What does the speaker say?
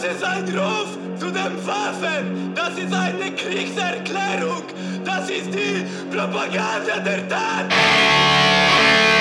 Das ist ein Ruf zu den Waffen. Das ist eine Kriegserklärung. Das ist die Propaganda der Tat.